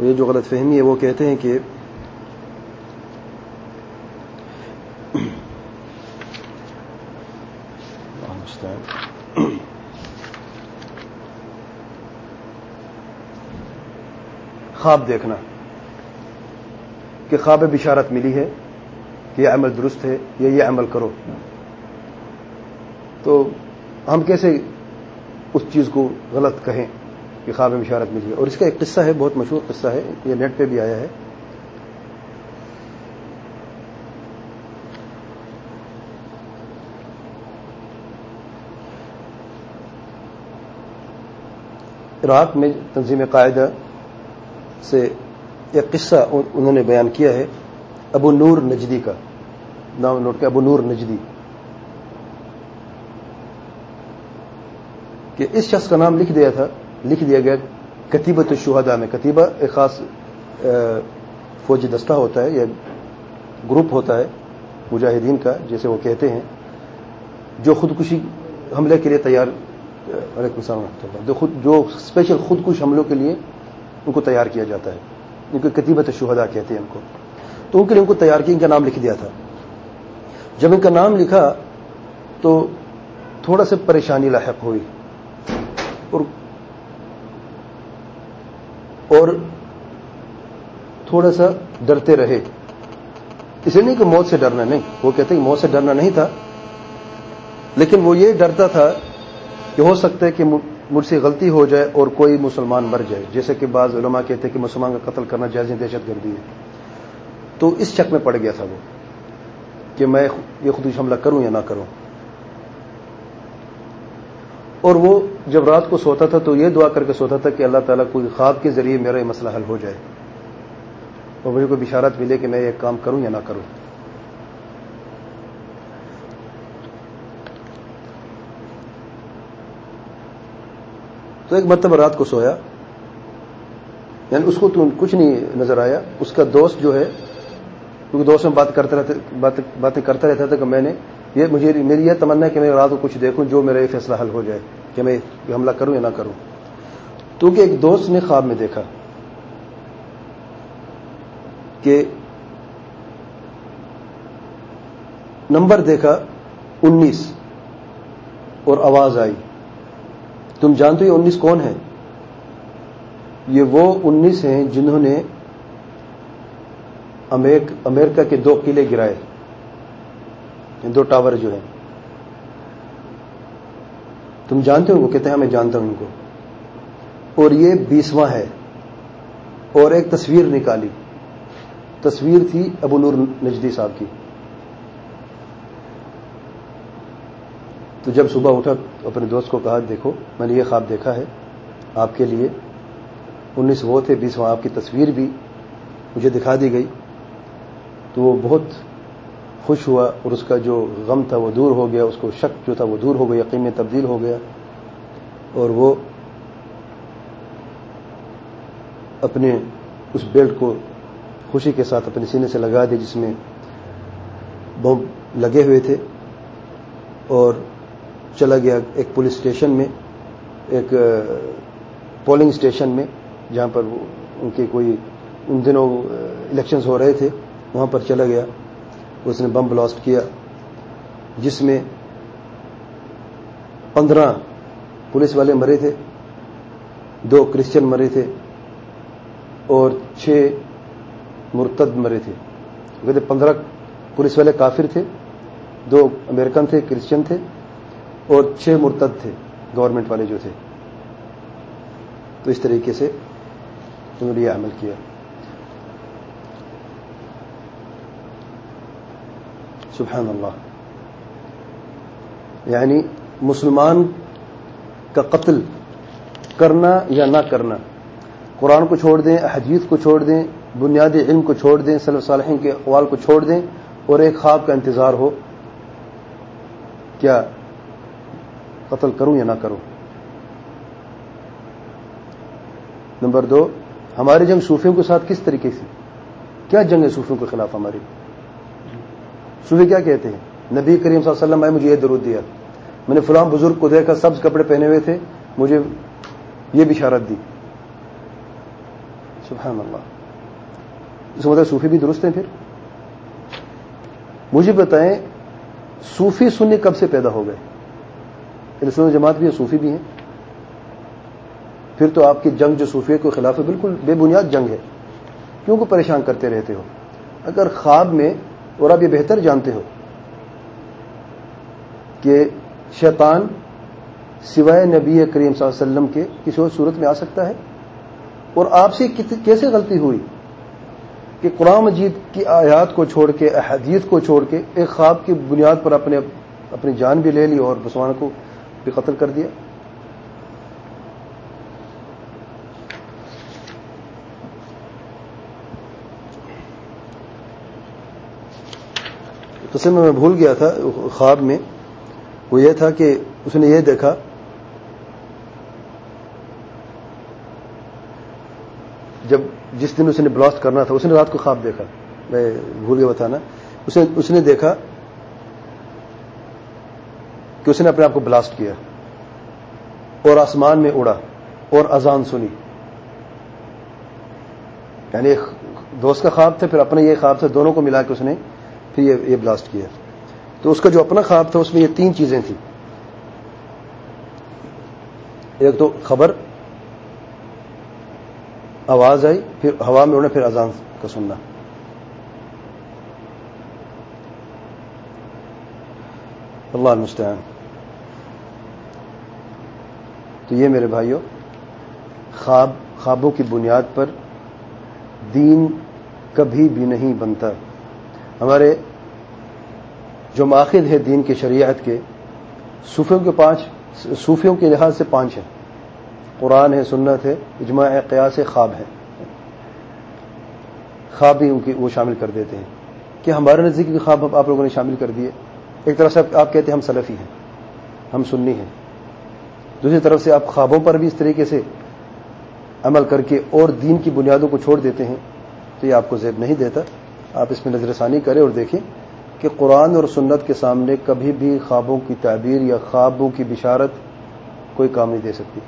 یہ جو غلط فہمی ہے وہ کہتے ہیں کہ خواب دیکھنا کہ خواب بشارت ملی ہے کہ یہ عمل درست ہے یا یہ عمل کرو تو ہم کیسے اس چیز کو غلط کہیں؟ کہ خواب بشارت ملی ہے۔ اور اس کا ایک قصہ ہے، بہت مشہور قصہ ہے، یہ نیٹ پہ بھی آیا ہے۔ عراق میں تنظیم قاعدہ سے ایک قصہ انہوں نے بیان کیا ہے، ابو نور نجدی کا۔ نام نوٹ کیا ابو نور نجدی۔ کہ اس شخص کا نام لکھ دیا تھا۔ لکھ دیا گیا کتیبت الشہداء میں، کتیبہ ایک خاص فوجی دستہ ہوتا ہے یا گروپ ہوتا ہے، مجاہدین کا، جیسے وہ کہتے ہیں، جو خودکشی حملے کے لیے تیار علیکم السلام جو خود، جو اسپیشل خودکش حملوں کے لیے ان کو تیار کیا جاتا ہے، ان کو کتیبت شہدا کہتے ہیں ان کو۔ تو ان کے لیے ان کو تیار کیا، ان کا نام لکھ دیا تھا۔ جب ان کا نام لکھا تو تھوڑا سے پریشانی لاحق ہوئی اور اور تھوڑا سا ڈرتے رہے۔ اسے نہیں کہ موت سے ڈرنا نہیں، وہ کہتے ہیں موت سے ڈرنا نہیں تھا۔ لیکن وہ یہ ڈرتا تھا کہ ہو سکتا ہے کہ مجھ سے غلطی ہو جائے اور کوئی مسلمان مر جائے، جیسے کہ بعض علماء کہتے ہیں کہ مسلمان کا قتل کرنا جائز دہشت گردی ہے۔ تو اس شک میں پڑ گیا تھا وہ کہ میں یہ خود حملہ کروں یا نہ کروں۔ اور وہ جب رات کو سوتا تھا تو یہ دعا کر کے سوتا تھا کہ اللہ تعالیٰ کوئی خواب کے ذریعے میرا یہ مسئلہ حل ہو جائے۔ اور مجھے کوئی بشارت ملے کہ میں یہ کام کروں یا نہ کروں۔ تو ایک مرتبہ رات کو سویا۔ یعنی اس کو تو کچھ نہیں نظر آیا۔ اس کا دوست جو ہے، کیونکہ دوست میں بات کرتا رہتا باتیں کرتا رہتا تھا کہ میں نے یہ مجھے میری یہ تمنا ہے کہ میں رات کو کچھ دیکھوں جو میرا یہ فیصلہ حل ہو جائے کہ میں یہ حملہ کروں یا نہ کروں۔ تو کہ ایک دوست نے خواب میں دیکھا کہ نمبر دیکھا انیس اور آواز آئی۔ تم جانتے ہو انیس کون ہیں؟ یہ وہ انیس ہیں جنہوں نے امریکہ کے دو قلعے گرائے۔ دو ٹاور جو ہیں۔ تم جانتے ہو؟ وہ کہتے ہیں، میں جانتا ہوں ان کو۔ اور یہ بیسواں ہے۔ اور ایک تصویر نکالی۔ تصویر تھی ابو نور نجدی صاحب کی۔ تو جب صبح اٹھا اپنے دوست کو کہا، دیکھو، میں نے یہ خواب دیکھا ہے آپ کے لیے۔ انیس وہ تھے، بیسواں آپ کی تصویر بھی مجھے دکھا دی گئی۔ تو وہ بہت خوش ہوا اور اس کا جو غم تھا وہ دور ہو گیا، اس کو شک جو تھا وہ دور ہو گیا، یقین میں تبدیل ہو گیا اور وہ اپنے اس بیلٹ کو خوشی کے ساتھ اپنے سینے سے لگا دے جس میں بم لگے ہوئے تھے اور چلا گیا ایک پولیس اسٹیشن میں، ایک پولنگ اسٹیشن میں، جہاں پر ان کے کوئی ان دنوں الیکشنز ہو رہے تھے، وہاں پر چلا گیا۔ اس نے بم بلاسٹ کیا، جس میں پندرہ پولیس والے مرے تھے، دو کرسچن مرے تھے اور چھ مرتد مرے تھے۔ کہتے پندرہ پولیس والے کافر تھے، دو امریکن تھے، کرسچن تھے اور چھ مرتد تھے گورنمنٹ والے جو تھے۔ تو اس طریقے سے انہوں نے یہ عمل کیا۔ سبحان اللہ یعنی مسلمان کا قتل کرنا یا نہ کرنا، قرآن کو چھوڑ دیں، حدیث کو چھوڑ دیں، بنیادی علم کو چھوڑ دیں صلی صالحین کے اقوال کو چھوڑ دیں اور ایک خواب کا انتظار ہو، کیا قتل کروں یا نہ کروں۔ نمبر دو، ہماری جنگ صوفیوں کے ساتھ کس طریقے سے؟ کیا جنگ ہے صوفیوں کے خلاف ہماری؟ صوفی کیا کہتے ہیں؟ نبی کریم صلی اللہ علیہ وسلم میں مجھے یہ درود دیا۔ میں نے فلاں بزرگ کو دیکھا، سبز کپڑے پہنے ہوئے تھے، مجھے یہ بشارت دی۔ سبحان اللہ۔ اس مطلب صوفی بھی درست ہیں پھر؟ مجھے بتائیں، صوفی سنی کب سے پیدا ہو گئے؟ سنی جماعت بھی ہے صوفی بھی ہیں۔ پھر تو آپ کی جنگ جو صوفیت کے خلاف ہے، بالکل بے بنیاد جنگ ہے۔ کیوں کو پریشان کرتے رہتے ہو؟ اگر خواب میں اور آپ یہ بہتر جانتے ہو کہ شیطان سوائے نبی کریم صلی اللہ علیہ وسلم کے کسی اور صورت میں آ سکتا ہے اور آپ سے کیسے غلطی ہوئی کہ قرآن مجید کی آیات کو چھوڑ کے، احادیث کو چھوڑ کے ایک خواب کی بنیاد پر اپنے اپنی جان بھی لے لی اور مسلمان کو بھی قتل کر دیا؟ تو سے میں بھول گیا تھا خواب میں، وہ یہ تھا کہ اس نے یہ دیکھا، جب جس دن اس نے بلاسٹ کرنا تھا، اس نے رات کو خواب دیکھا، میں بھول گیا بتانا، اس نے اس نے دیکھا کہ اس نے اپنے آپ کو بلاسٹ کیا، اور آسمان میں اڑا، اور اذان سنی۔ یعنی دوست کا خواب تھا، پھر اپنے یہ خواب تھا، دونوں کو ملا کے اس نے پھر یہ بلاسٹ کیا۔ تو اس کا جو اپنا خواب تھا، اس میں یہ تین چیزیں تھیں۔ ایک تو خبر، آواز آئی، پھر ہوا میں اڑنا پھر اذان کا سننا۔ اللہ المستعان۔ تو یہ میرے بھائیوں خواب، خوابوں کی بنیاد پر دین کبھی بھی نہیں بنتا۔ ہمارے جو ماخذ ہے دین کی شریعت کے، صوفیوں کے پانچ، صوفیوں کے لحاظ سے پانچ ہیں۔ قرآن ہے، سنت ہے، اجماع قیاس خواب ہے۔ خواب بھی ان کی وہ شامل کر دیتے ہیں۔ کہ ہمارے نزدیکی خواب آپ لوگوں نے شامل کر دیے ایک طرف سے آپ کہتے ہیں ہم سلفی ہیں، ہم سنی ہیں۔ دوسری طرف سے آپ خوابوں پر بھی اس طریقے سے عمل کر کے اور دین کی بنیادوں کو چھوڑ دیتے ہیں، تو یہ آپ کو زیب نہیں دیتا۔ آپ اس میں نظر ثانی کریں اور دیکھیں کہ قرآن اور سنت کے سامنے کبھی بھی خوابوں کی تعبیر یا خوابوں کی بشارت کوئی کام نہیں دے سکتی۔